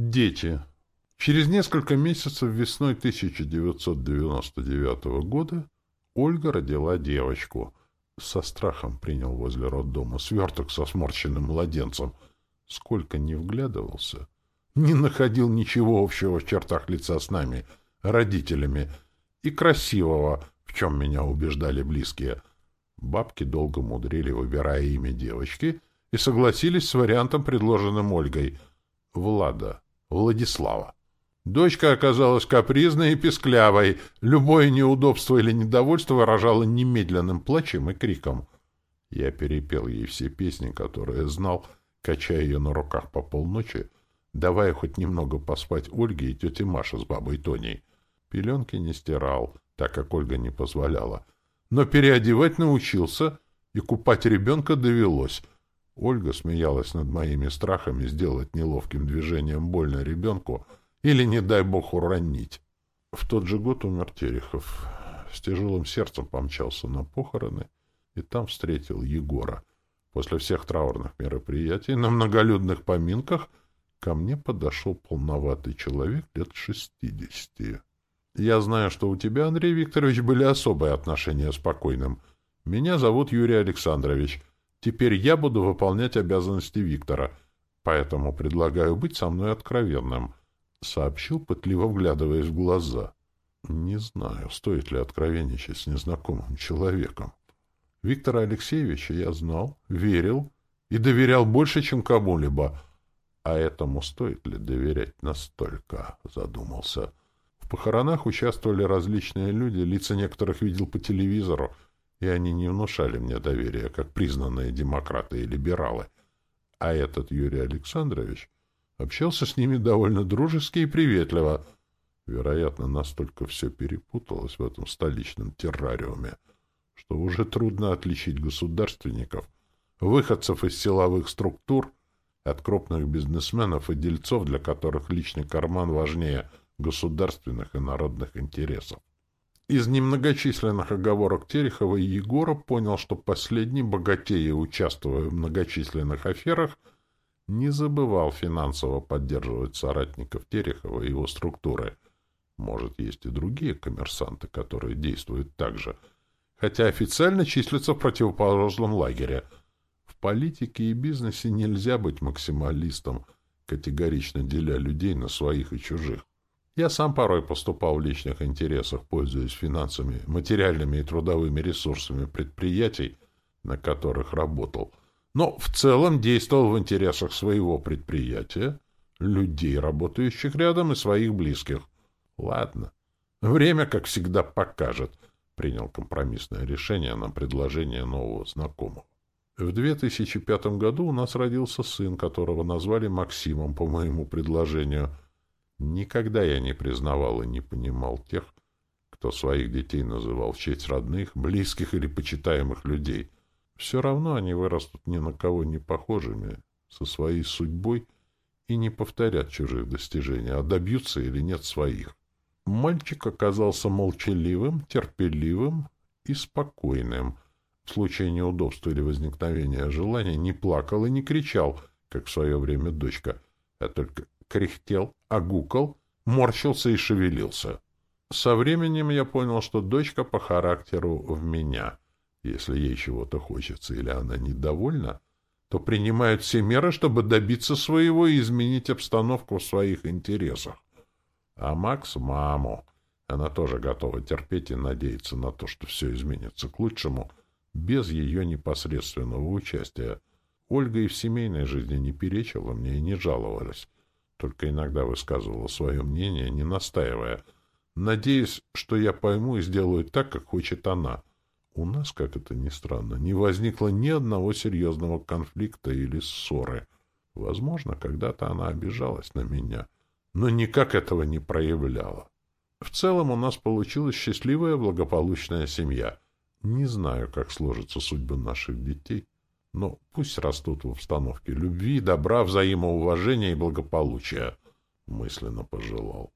Дети. Через несколько месяцев весной 1999 года Ольга родила девочку. Со страхом принял возле роддома сверток со сморщенным младенцем. Сколько не вглядывался, не находил ничего общего в чертах лица с нами, родителями, и красивого, в чем меня убеждали близкие. Бабки долго мудрили, выбирая имя девочки, и согласились с вариантом, предложенным Ольгой — Влада. Владислава. Дочка оказалась капризной и песклявой. Любое неудобство или недовольство выражало немедленным плачем и криком. Я перепел ей все песни, которые знал, качая ее на руках по полночи, давая хоть немного поспать Ольге и тете Маше с бабой Тоней. Пеленки не стирал, так как Ольга не позволяла. Но переодевать научился, и купать ребенка довелось — Ольга смеялась над моими страхами сделать неловким движением больно ребенку или, не дай бог, уронить. В тот же год умер Терехов. С тяжелым сердцем помчался на похороны и там встретил Егора. После всех траурных мероприятий на многолюдных поминках ко мне подошел полноватый человек лет шестидесяти. «Я знаю, что у тебя, Андрей Викторович, были особые отношения с покойным. Меня зовут Юрий Александрович». Теперь я буду выполнять обязанности Виктора, поэтому предлагаю быть со мной откровенным», — сообщил, пытливо вглядываясь в глаза. «Не знаю, стоит ли откровенничать с незнакомым человеком. Виктора Алексеевича я знал, верил и доверял больше, чем кому-либо. А этому стоит ли доверять настолько?» — задумался. В похоронах участвовали различные люди, лица некоторых видел по телевизору — и они не внушали мне доверия, как признанные демократы и либералы. А этот Юрий Александрович общался с ними довольно дружески и приветливо. Вероятно, настолько все перепуталось в этом столичном террариуме, что уже трудно отличить государственников, выходцев из силовых структур, от крупных бизнесменов и дельцов, для которых личный карман важнее государственных и народных интересов. Из немногочисленных оговорок Терехова и Егора понял, что последний, богатея, участвуя в многочисленных аферах, не забывал финансово поддерживать соратников Терехова и его структуры. Может, есть и другие коммерсанты, которые действуют так же, хотя официально числятся в противоположном лагере. В политике и бизнесе нельзя быть максималистом, категорично деля людей на своих и чужих. Я сам порой поступал в личных интересах, пользуясь финансами, материальными и трудовыми ресурсами предприятий, на которых работал, но в целом действовал в интересах своего предприятия, людей, работающих рядом, и своих близких. Ладно, время, как всегда, покажет. Принял компромиссное решение на предложение нового знакомого. В 2005 году у нас родился сын, которого назвали Максимом по моему предложению – Никогда я не признавал и не понимал тех, кто своих детей называл в честь родных, близких или почитаемых людей. Все равно они вырастут ни на кого не похожими, со своей судьбой, и не повторят чужих достижений, а добьются или нет своих. Мальчик оказался молчаливым, терпеливым и спокойным. В случае неудобства или возникновения желания не плакал и не кричал, как в свое время дочка, а только кряхтел, огукал, морщился и шевелился. Со временем я понял, что дочка по характеру в меня. Если ей чего-то хочется или она недовольна, то принимает все меры, чтобы добиться своего и изменить обстановку в своих интересах. А Макс — маму. Она тоже готова терпеть и надеяться на то, что все изменится к лучшему, без ее непосредственного участия. Ольга и в семейной жизни не перечила мне и не жаловалась только иногда высказывала свое мнение, не настаивая, надеясь, что я пойму и сделаю так, как хочет она. У нас, как это ни странно, не возникло ни одного серьезного конфликта или ссоры. Возможно, когда-то она обижалась на меня, но никак этого не проявляла. В целом у нас получилась счастливая, благополучная семья. Не знаю, как сложится судьба наших детей, но пусть растут в обстановке любви, добра, взаимоуважения и благополучия, мысленно пожелал.